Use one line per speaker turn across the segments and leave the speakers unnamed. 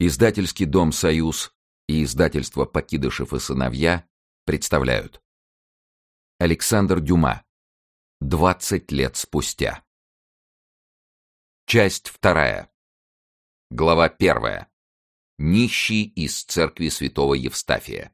Издательский дом «Союз» и издательство «Покидышев и сыновья» представляют. Александр Дюма. Двадцать лет спустя. Часть вторая. Глава первая. Нищий из церкви святого Евстафия.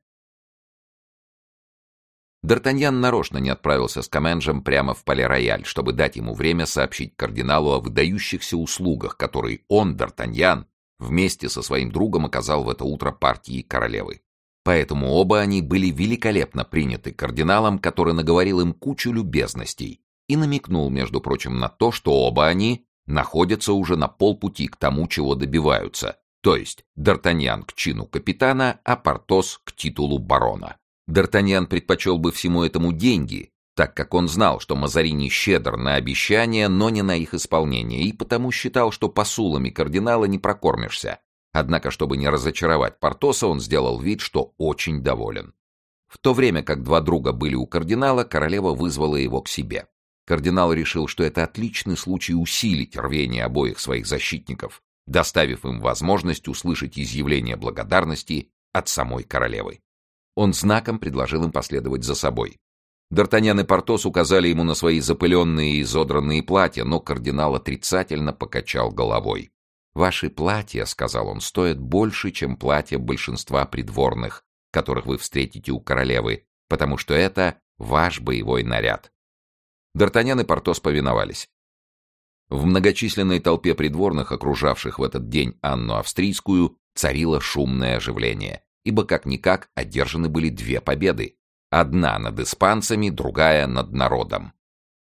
Д'Артаньян нарочно не отправился с Каменжем прямо в Пале-Рояль, чтобы дать ему время сообщить кардиналу о выдающихся услугах, которые он, Д'Артаньян, вместе со своим другом оказал в это утро партии королевы. Поэтому оба они были великолепно приняты кардиналом, который наговорил им кучу любезностей и намекнул, между прочим, на то, что оба они находятся уже на полпути к тому, чего добиваются, то есть Д'Артаньян к чину капитана, а Портос к титулу барона. Д'Артаньян предпочел бы всему этому деньги, так как он знал, что Мазарини щедр на обещания, но не на их исполнение, и потому считал, что посулами кардинала не прокормишься. Однако, чтобы не разочаровать Портоса, он сделал вид, что очень доволен. В то время как два друга были у кардинала, королева вызвала его к себе. Кардинал решил, что это отличный случай усилить рвение обоих своих защитников, доставив им возможность услышать изъявление благодарности от самой королевы. Он знаком предложил им последовать за собой. Д'Артаньян и Портос указали ему на свои запыленные и изодранные платья, но кардинал отрицательно покачал головой. «Ваши платья, — сказал он, — стоят больше, чем платья большинства придворных, которых вы встретите у королевы, потому что это ваш боевой наряд». Д'Артаньян и Портос повиновались. В многочисленной толпе придворных, окружавших в этот день Анну Австрийскую, царило шумное оживление, ибо как-никак одержаны были две победы Одна над испанцами, другая над народом.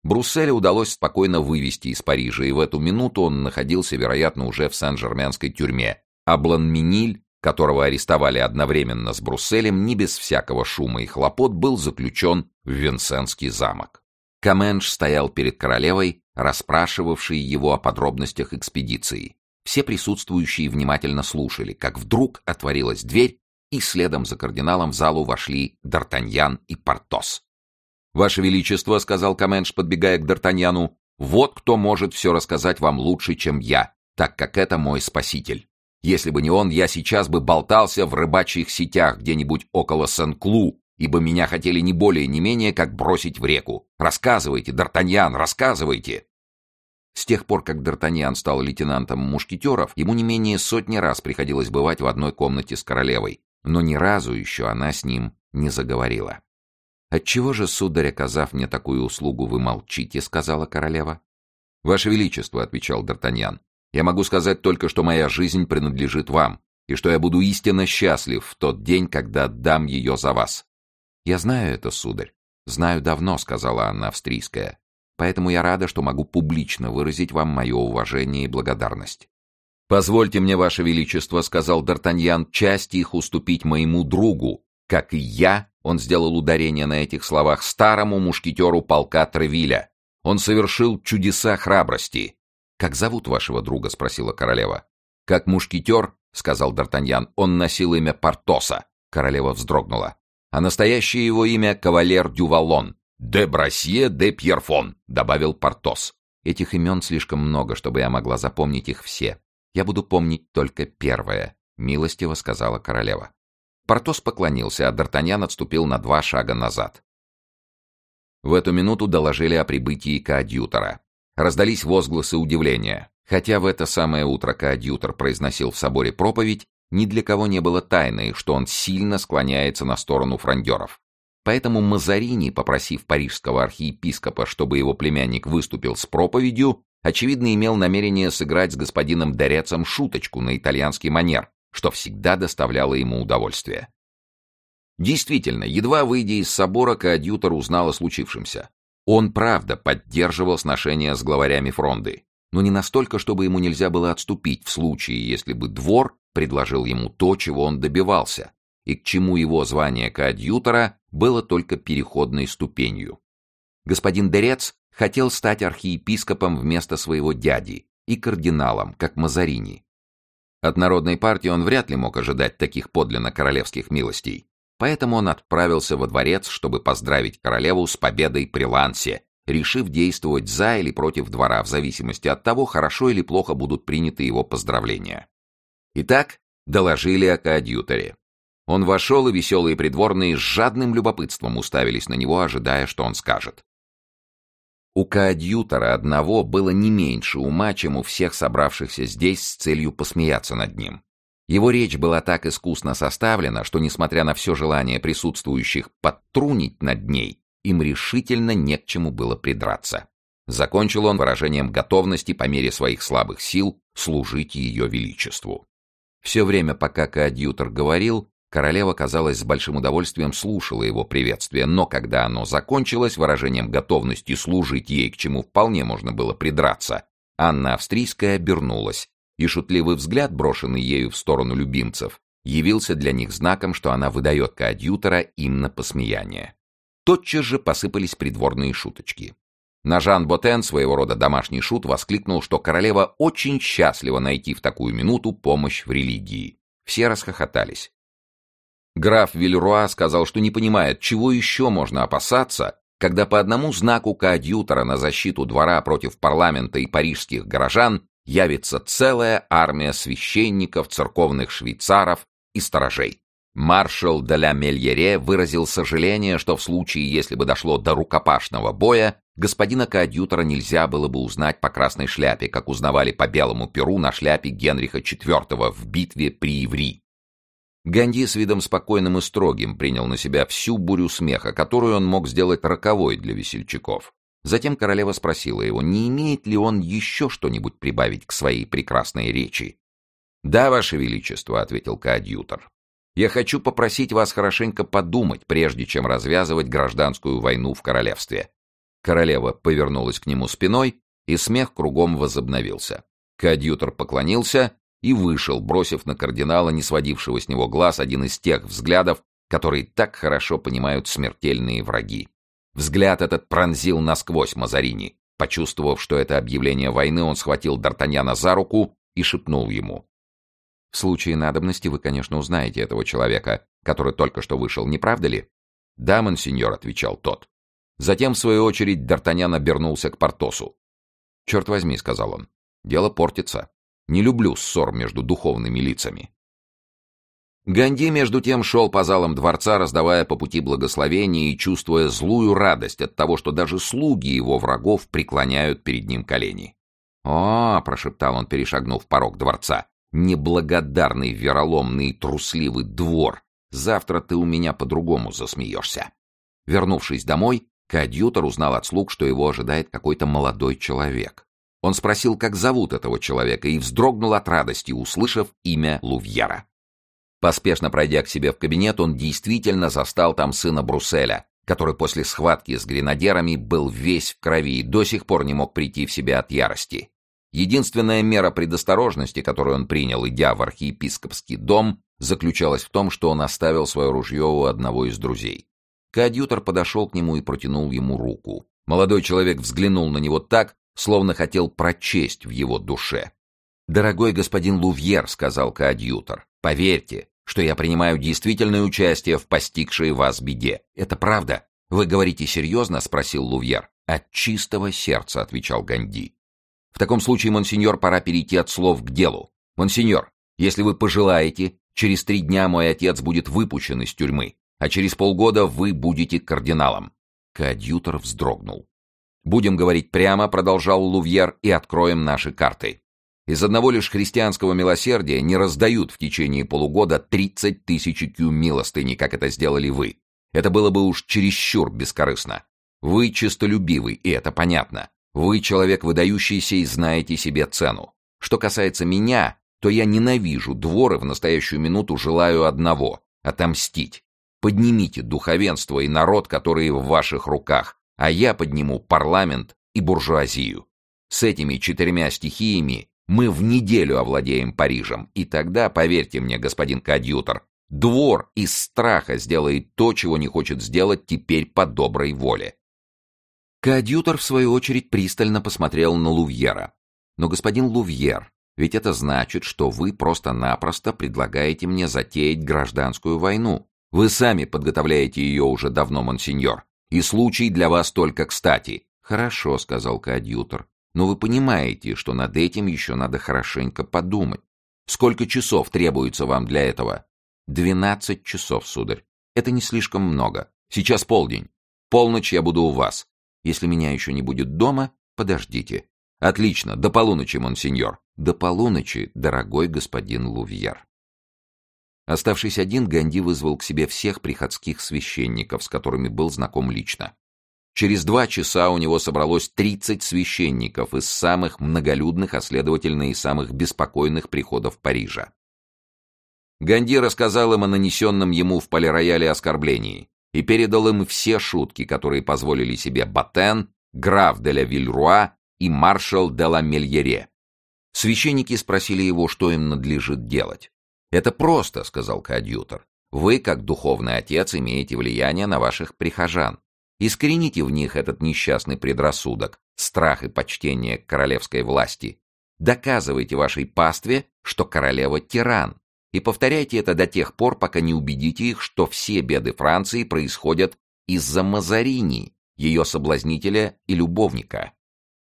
Брусселю удалось спокойно вывести из Парижа, и в эту минуту он находился, вероятно, уже в Сен-Жерменской тюрьме, а Бланминиль, которого арестовали одновременно с Брусселем, не без всякого шума и хлопот, был заключен в Винсенский замок. Каменш стоял перед королевой, расспрашивавшей его о подробностях экспедиции. Все присутствующие внимательно слушали, как вдруг отворилась дверь, и следом за кардиналом в залу вошли Д'Артаньян и Портос. «Ваше Величество», — сказал Каменш, подбегая к Д'Артаньяну, — «вот кто может все рассказать вам лучше, чем я, так как это мой спаситель. Если бы не он, я сейчас бы болтался в рыбачьих сетях где-нибудь около Сен-Клу, ибо меня хотели не более не менее, как бросить в реку. Рассказывайте, Д'Артаньян, рассказывайте!» С тех пор, как Д'Артаньян стал лейтенантом мушкетеров, ему не менее сотни раз приходилось бывать в одной комнате с королевой, но ни разу еще она с ним не заговорила. «Отчего же, сударь, оказав мне такую услугу, вы молчите?» — сказала королева. «Ваше Величество», — отвечал Д'Артаньян, — «я могу сказать только, что моя жизнь принадлежит вам, и что я буду истинно счастлив в тот день, когда отдам ее за вас». «Я знаю это, сударь. Знаю давно», — сказала Анна Австрийская. «Поэтому я рада, что могу публично выразить вам мое уважение и благодарность. «Позвольте мне, Ваше Величество», — сказал Д'Артаньян, — «часть их уступить моему другу, как и я», — он сделал ударение на этих словах, — «старому мушкетеру полка Тревиля. Он совершил чудеса храбрости». «Как зовут вашего друга?» — спросила королева. «Как мушкетер», — сказал Д'Артаньян, — «он носил имя Портоса». Королева вздрогнула. «А настоящее его имя — кавалер Дювалон. «Де Брасье де Пьерфон», — добавил Портос. «Этих имен слишком много, чтобы я могла запомнить их все. Я буду помнить только первое, милостиво сказала королева. Портос поклонился, а Д'Артаньян отступил на два шага назад. В эту минуту доложили о прибытии коадьютора. Раздались возгласы удивления. Хотя в это самое утро коадьютор произносил в соборе проповедь, ни для кого не было тайной, что он сильно склоняется на сторону фрондеров. Поэтому Мазарини, попросив парижского архиепископа, чтобы его племянник выступил с проповедью, очевидно, имел намерение сыграть с господином Дорецом шуточку на итальянский манер, что всегда доставляло ему удовольствие. Действительно, едва выйдя из собора, коадьютор узнал о случившемся. Он, правда, поддерживал сношения с главарями фронды, но не настолько, чтобы ему нельзя было отступить в случае, если бы двор предложил ему то, чего он добивался, и к чему его звание коадьютора было только переходной ступенью. Господин Дерец хотел стать архиепископом вместо своего дяди и кардиналом, как Мазарини. От Народной партии он вряд ли мог ожидать таких подлинно королевских милостей, поэтому он отправился во дворец, чтобы поздравить королеву с победой при Лансе, решив действовать за или против двора в зависимости от того, хорошо или плохо будут приняты его поздравления. Итак, доложили о коадьюторе. Он вошел, и веселые придворные с жадным любопытством уставились на него, ожидая, что он скажет. У коадьютора одного было не меньше ума, чем у всех собравшихся здесь с целью посмеяться над ним. Его речь была так искусно составлена, что, несмотря на все желание присутствующих подтрунить над ней, им решительно не к чему было придраться. Закончил он выражением готовности по мере своих слабых сил служить ее величеству. Все время, пока коадьютор говорил, королева, казалось, с большим удовольствием слушала его приветствие, но когда оно закончилось выражением готовности служить ей, к чему вполне можно было придраться, Анна Австрийская обернулась, и шутливый взгляд, брошенный ею в сторону любимцев, явился для них знаком, что она выдает коадьютора им на посмеяние. Тотчас же посыпались придворные шуточки. На Жан Ботен, своего рода домашний шут, воскликнул, что королева очень счастлива найти в такую минуту помощь в религии. Все расхохотались. Граф Вильруа сказал, что не понимает, чего еще можно опасаться, когда по одному знаку коадьютора на защиту двора против парламента и парижских горожан явится целая армия священников, церковных швейцаров и сторожей. Маршал де ла Мельере выразил сожаление, что в случае, если бы дошло до рукопашного боя, господина коадьютора нельзя было бы узнать по красной шляпе, как узнавали по белому перу на шляпе Генриха IV в битве при Иври. Ганди с видом спокойным и строгим принял на себя всю бурю смеха, которую он мог сделать роковой для весельчаков. Затем королева спросила его, не имеет ли он еще что-нибудь прибавить к своей прекрасной речи. «Да, ваше величество», — ответил коадьютор. Я хочу попросить вас хорошенько подумать, прежде чем развязывать гражданскую войну в королевстве». Королева повернулась к нему спиной, и смех кругом возобновился. Коадьютор поклонился и вышел, бросив на кардинала, не сводившего с него глаз, один из тех взглядов, которые так хорошо понимают смертельные враги. Взгляд этот пронзил насквозь Мазарини. Почувствовав, что это объявление войны, он схватил Д'Артаньяна за руку и шепнул ему. В случае надобности вы, конечно, узнаете этого человека, который только что вышел, не правда ли? Да, монсеньор, отвечал тот. Затем, в свою очередь, Д'Артаньян обернулся к Портосу. «Черт возьми», — сказал он, — «дело портится. Не люблю ссор между духовными лицами». Ганди, между тем, шел по залам дворца, раздавая по пути благословения и чувствуя злую радость от того, что даже слуги его врагов преклоняют перед ним колени. «О!» — прошептал он, перешагнув порог дворца. Неблагодарный, вероломный и трусливый двор. Завтра ты у меня по-другому засмеешься. Вернувшись домой, коадьютор узнал от слуг, что его ожидает какой-то молодой человек. Он спросил, как зовут этого человека, и вздрогнул от радости, услышав имя Лувьера. Поспешно пройдя к себе в кабинет, он действительно застал там сына Брусселя, который после схватки с гренадерами был весь в крови и до сих пор не мог прийти в себя от ярости. Единственная мера предосторожности, которую он принял, идя в архиепископский дом, заключалась в том, что он оставил свое ружье у одного из друзей. Коадьютор подошел к нему и протянул ему руку. Молодой человек взглянул на него так, словно хотел прочесть в его душе. «Дорогой господин Лувьер», — сказал коадьютор, — «поверьте, что я принимаю действительное участие в постигшей вас беде. Это правда? Вы говорите серьезно?» — спросил Лувьер. «От чистого сердца», — отвечал Ганди. В таком случае, монсеньор, пора перейти от слов к делу. Монсеньор, если вы пожелаете, через три дня мой отец будет выпущен из тюрьмы, а через полгода вы будете кардиналом. Коадьютор вздрогнул. «Будем говорить прямо», — продолжал Лувьер, — «и откроем наши карты. Из одного лишь христианского милосердия не раздают в течение полугода 30 тысяч кю милостыни, как это сделали вы. Это было бы уж чересчур бескорыстно. Вы честолюбивый, и это понятно. Вы человек выдающийся и знаете себе цену. Что касается меня, то я ненавижу двор и в настоящую минуту желаю одного — отомстить. Поднимите духовенство и народ, которые в ваших руках, а я подниму парламент и буржуазию. С этими четырьмя стихиями мы в неделю овладеем Парижем, и тогда, поверьте мне, господин коадьютор, двор из страха сделает то, чего не хочет сделать теперь по доброй воле. Коадьютор, в свою очередь, пристально посмотрел на Лувьера. «Но, господин Лувьер, ведь это значит, что вы просто-напросто предлагаете мне затеять гражданскую войну. Вы сами подготовляете ее уже давно, монсеньор, и случай для вас только кстати». «Хорошо», — сказал коадьютор, — «но вы понимаете, что над этим еще надо хорошенько подумать. Сколько часов требуется вам для этого? Двенадцать часов, сударь. Это не слишком много. Сейчас полдень. Полночь я буду у вас. Если меня еще не будет дома, подождите. Отлично, до полуночи, монсеньор. До полуночи, дорогой господин Лувьер. Оставшись один, Ганди вызвал к себе всех приходских священников, с которыми был знаком лично. Через два часа у него собралось 30 священников из самых многолюдных, а следовательно и самых беспокойных приходов Парижа. Ганди рассказал им о нанесенном ему в полирояле оскорблении и передал им все шутки, которые позволили себе Батен, граф де ла Вильруа и маршал де ла Мельере. Священники спросили его, что им надлежит делать. «Это просто», — сказал коадьютор. «Вы, как духовный отец, имеете влияние на ваших прихожан. Искорените в них этот несчастный предрассудок, страх и почтение к королевской власти. Доказывайте вашей пастве, что королева тиран, и повторяйте это до тех пор, пока не убедите их, что все беды Франции происходят из-за Мазарини, ее соблазнителя и любовника.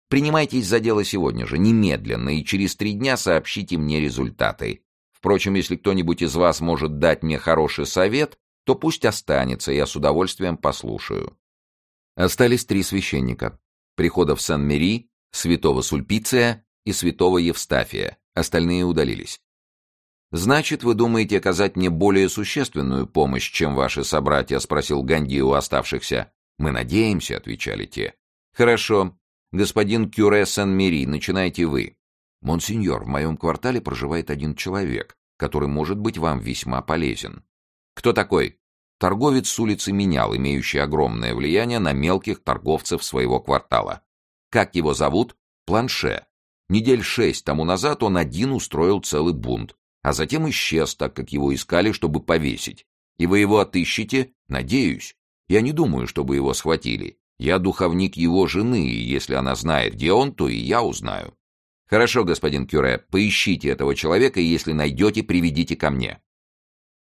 Принимайтесь за дело сегодня же, немедленно, и через три дня сообщите мне результаты. Впрочем, если кто-нибудь из вас может дать мне хороший совет, то пусть останется, я с удовольствием послушаю. Остались три священника. Приходов Сан-Мери, святого Сульпиция и святого Евстафия. Остальные удалились. «Значит, вы думаете оказать мне более существенную помощь, чем ваши собратья?» — спросил Ганди у оставшихся. «Мы надеемся», — отвечали те. «Хорошо. Господин Кюре Сан-Мери, начинайте вы». «Монсеньор, в моем квартале проживает один человек, который может быть вам весьма полезен». «Кто такой?» торговец с улицы менял, имеющий огромное влияние на мелких торговцев своего квартала. Как его зовут? Планше. Недель шесть тому назад он один устроил целый бунт, а затем исчез, так как его искали, чтобы повесить. И вы его отыщете? Надеюсь. Я не думаю, чтобы его схватили. Я духовник его жены, и если она знает, где он, то и я узнаю. Хорошо, господин Кюре, поищите этого человека, и если найдете, приведите ко мне.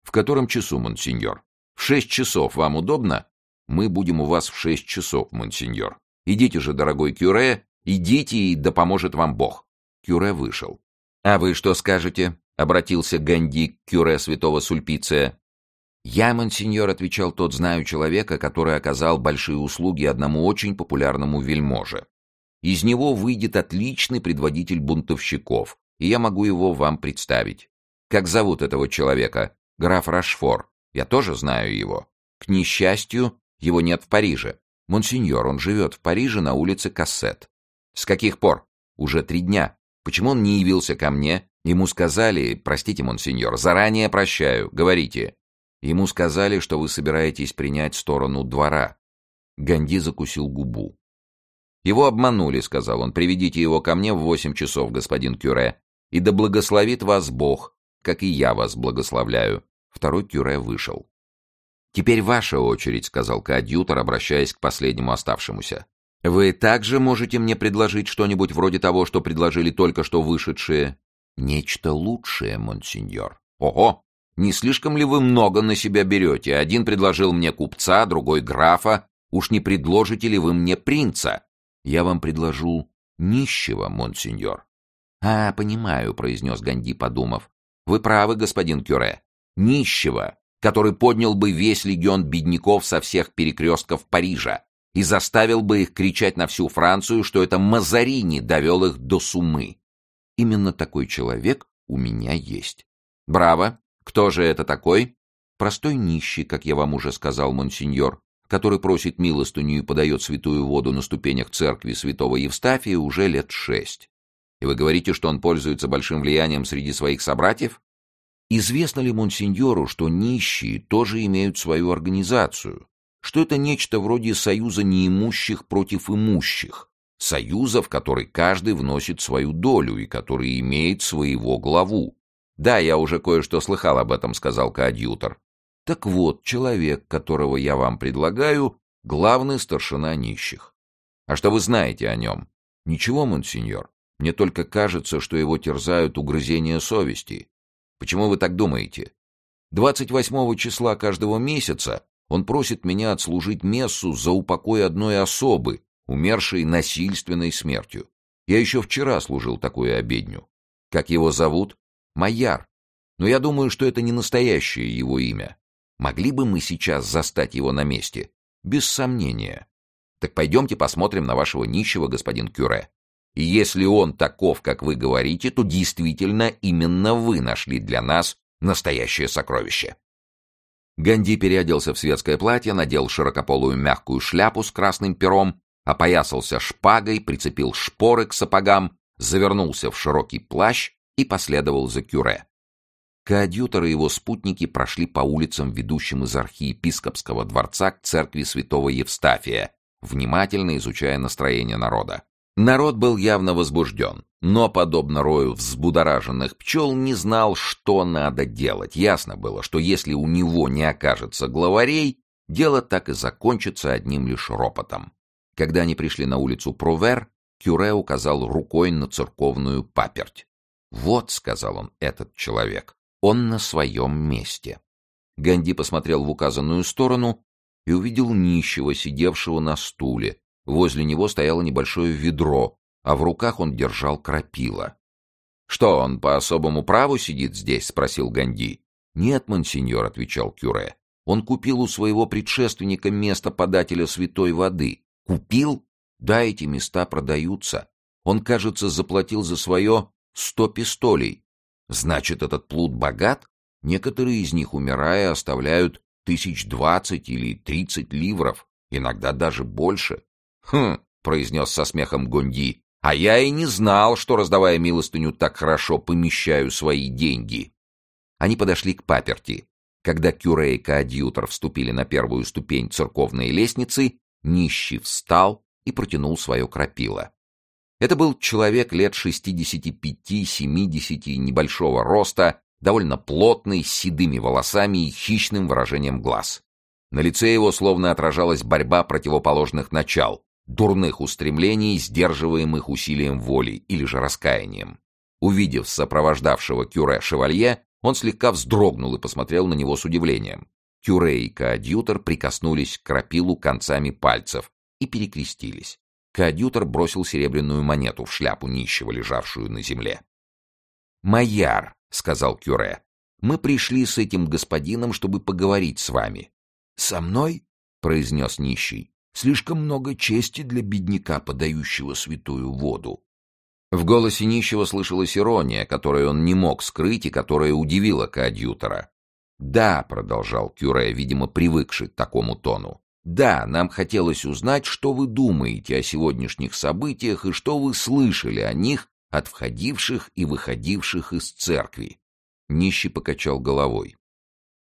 В котором часу, монсеньор? В шесть часов вам удобно? Мы будем у вас в шесть часов, монсеньор. Идите же, дорогой Кюре, идите, и да поможет вам Бог. Кюре вышел. А вы что скажете? Обратился Ганди к Кюре святого Сульпиция. «Я, монсеньор», — отвечал тот, — «знаю человека, который оказал большие услуги одному очень популярному вельможе. Из него выйдет отличный предводитель бунтовщиков, и я могу его вам представить. Как зовут этого человека? Граф Рашфор. Я тоже знаю его. К несчастью, его нет в Париже. Монсеньор, он живет в Париже на улице Кассет. С каких пор? Уже три дня. Почему он не явился ко мне? Ему сказали, простите, монсеньор, заранее прощаю, говорите. Ему сказали, что вы собираетесь принять сторону двора. Ганди закусил губу. Его обманули, сказал он. Приведите его ко мне в восемь часов, господин Кюре, и да благословит вас Бог, как и я вас благословляю. Второй Кюре вышел. «Теперь ваша очередь», — сказал коадьютор, обращаясь к последнему оставшемуся. «Вы также можете мне предложить что-нибудь вроде того, что предложили только что вышедшие?» «Нечто лучшее, монсеньор». «Ого! Не слишком ли вы много на себя берете? Один предложил мне купца, другой графа. Уж не предложите ли вы мне принца?» «Я вам предложу нищего, монсеньор». «А, понимаю», — произнес Ганди, подумав. «Вы правы, господин Кюре нищего, который поднял бы весь легион бедняков со всех перекрестков Парижа и заставил бы их кричать на всю Францию, что это Мазарини довел их до сумы. Именно такой человек у меня есть. Браво! Кто же это такой? Простой нищий, как я вам уже сказал, монсеньор, который просит милостыню и подает святую воду на ступенях церкви святого Евстафия уже лет шесть. И вы говорите, что он пользуется большим влиянием среди своих собратьев? Известно ли монсеньору, что нищие тоже имеют свою организацию, что это нечто вроде союза неимущих против имущих, союза, в который каждый вносит свою долю и который имеет своего главу? Да, я уже кое-что слыхал об этом, сказал коадьютор. Так вот, человек, которого я вам предлагаю, главный старшина нищих. А что вы знаете о нем? Ничего, монсеньор. Мне только кажется, что его терзают угрызения совести. Почему вы так думаете? 28 числа каждого месяца он просит меня отслужить мессу за упокой одной особы, умершей насильственной смертью. Я еще вчера служил такую обедню. Как его зовут? Майяр. Но я думаю, что это не настоящее его имя. Могли бы мы сейчас застать его на месте? Без сомнения. Так пойдемте посмотрим на вашего нищего, господин Кюре. И если он таков, как вы говорите, то действительно именно вы нашли для нас настоящее сокровище. Ганди переоделся в светское платье, надел широкополую мягкую шляпу с красным пером, опоясался шпагой, прицепил шпоры к сапогам, завернулся в широкий плащ и последовал за Кюре. Коадьютор и его спутники прошли по улицам, ведущим из архиепископского дворца к церкви святого Евстафия, внимательно изучая настроение народа. Народ был явно возбужден, но, подобно рою взбудораженных пчел, не знал, что надо делать. Ясно было, что если у него не окажется главарей, дело так и закончится одним лишь ропотом. Когда они пришли на улицу Прувер, Кюре указал рукой на церковную паперть. «Вот», — сказал он, — «этот человек. Он на своем месте». Ганди посмотрел в указанную сторону и увидел нищего, сидевшего на стуле, Возле него стояло небольшое ведро, а в руках он держал крапила. «Что, он по особому праву сидит здесь?» — спросил Ганди. «Нет, мансиньор», — отвечал Кюре. «Он купил у своего предшественника место подателя святой воды. Купил? Да, эти места продаются. Он, кажется, заплатил за свое сто пистолей. Значит, этот плут богат? Некоторые из них, умирая, оставляют тысяч двадцать или тридцать ливров, иногда даже больше. «Хм», — произнес со смехом Гонди, — «а я и не знал, что, раздавая милостыню, так хорошо помещаю свои деньги». Они подошли к паперти. Когда Кюре и коадьютор вступили на первую ступень церковной лестницы, нищий встал и протянул свое крапило. Это был человек лет шестидесяти пяти-семидесяти, небольшого роста, довольно плотный, с седыми волосами и хищным выражением глаз. На лице его словно отражалась борьба противоположных начал, дурных устремлений, сдерживаемых усилием воли или же раскаянием. Увидев сопровождавшего Кюре шевалье, он слегка вздрогнул и посмотрел на него с удивлением. Кюре и коадьютор прикоснулись к крапилу концами пальцев и перекрестились. Коадьютор бросил серебряную монету в шляпу нищего, лежавшую на земле. «Майяр», — сказал Кюре, — «мы пришли с этим господином, чтобы поговорить с вами». «Со мной?» — произнес нищий. Слишком много чести для бедняка, подающего святую воду. В голосе нищего слышалась ирония, которую он не мог скрыть и которая удивила коадьютора. «Да», — продолжал Кюре, видимо, привыкший к такому тону, «да, нам хотелось узнать, что вы думаете о сегодняшних событиях и что вы слышали о них от входивших и выходивших из церкви». Нищий покачал головой.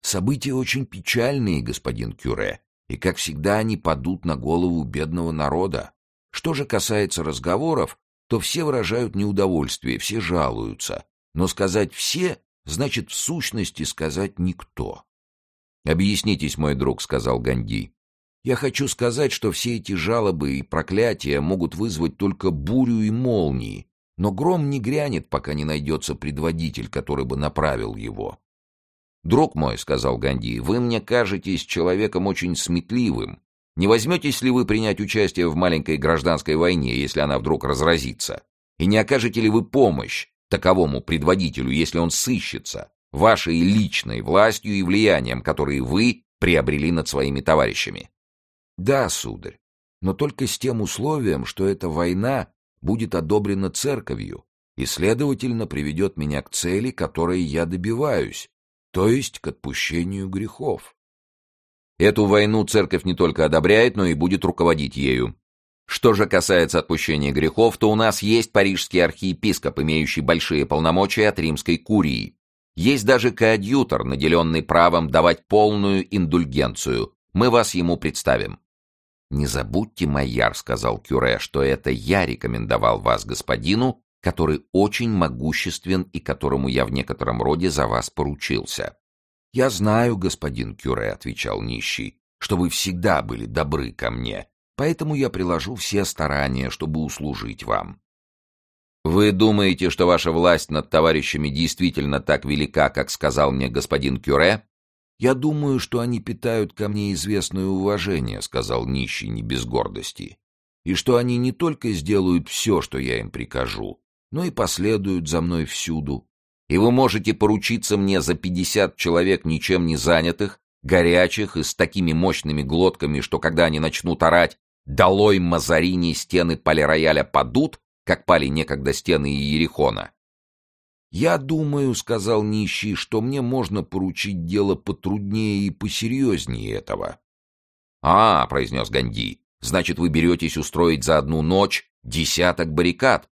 «События очень печальные, господин Кюре, и, как всегда, они падут на голову бедного народа. Что же касается разговоров, то все выражают неудовольствие, все жалуются. Но сказать «все» значит в сущности сказать «никто». «Объяснитесь, мой друг», — сказал Ганди. «Я хочу сказать, что все эти жалобы и проклятия могут вызвать только бурю и молнии, но гром не грянет, пока не найдется предводитель, который бы направил его. «Друг мой», — сказал Ганди, — «вы мне кажетесь человеком очень сметливым. Не возьметесь ли вы принять участие в маленькой гражданской войне, если она вдруг разразится? И не окажете ли вы помощь таковому предводителю, если он сыщется, вашей личной властью и влиянием, которые вы приобрели над своими товарищами?» «Да, сударь, но только с тем условием, что эта война будет одобрена церковью и, следовательно, приведет меня к цели, которой я добиваюсь, то есть к отпущению грехов. Эту войну церковь не только одобряет, но и будет руководить ею. Что же касается отпущения грехов, то у нас есть парижский архиепископ, имеющий большие полномочия от римской курии. Есть даже коадьютор, наделенный правом давать полную индульгенцию. Мы вас ему представим. «Не забудьте, Майяр», — сказал Кюре, — «что это я рекомендовал вас господину, который очень могуществен и которому я в некотором роде за вас поручился. — Я знаю, господин Кюре, — отвечал нищий, — что вы всегда были добры ко мне, поэтому я приложу все старания, чтобы услужить вам. — Вы думаете, что ваша власть над товарищами действительно так велика, как сказал мне господин Кюре? — Я думаю, что они питают ко мне известное уважение, — сказал нищий не без гордости, — и что они не только сделают все, что я им прикажу, но и последуют за мной всюду. и вы можете поручиться мне за пятьдесят человек ничем не занятых, горячих и с такими мощными глотками, что когда они начнут орать «Долой Мазарини стены полирояля падут», как пали некогда стены Иерихона. «Я думаю, — сказал нищий, — что мне можно поручить дело потруднее и посерьезнее этого». «А, — произнес Ганди, — значит, вы беретесь устроить за одну ночь десяток баррикад?»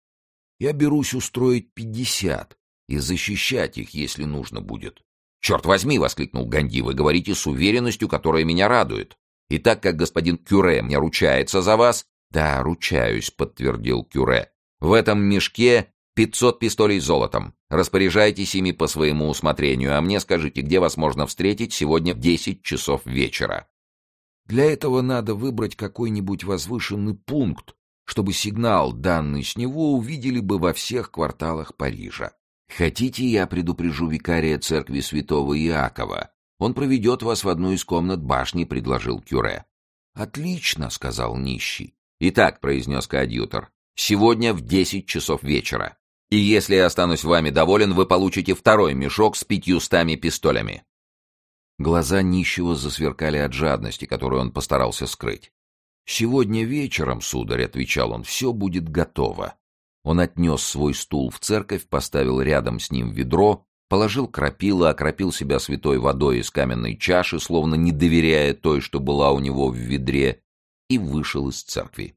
«Я берусь устроить пятьдесят и защищать их, если нужно будет». «Черт возьми!» — воскликнул Ганди. «Вы говорите с уверенностью, которая меня радует. И так как господин Кюре мне ручается за вас...» «Да, ручаюсь», — подтвердил Кюре. В этом мешке пятьсот пистолей золотом. Распоряжайтесь ими по своему усмотрению, а мне скажите, где вас можно встретить сегодня в десять часов вечера. Для этого надо выбрать какой-нибудь возвышенный пункт, чтобы сигнал, данный с него, увидели бы во всех кварталах Парижа. Хотите, я предупрежу викария церкви святого Иакова? Он проведет вас в одну из комнат башни, предложил Кюре. Отлично, сказал нищий. Итак, произнес коадьютор, Сегодня в десять часов вечера. И если я останусь вами доволен, вы получите второй мешок с пятьюстами пистолями». Глаза нищего засверкали от жадности, которую он постарался скрыть. «Сегодня вечером, сударь», — отвечал он, — «все будет готово». Он отнес свой стул в церковь, поставил рядом с ним ведро, положил крапило, окропил себя святой водой из каменной чаши, словно не доверяя той, что была у него в ведре, и вышел из церкви.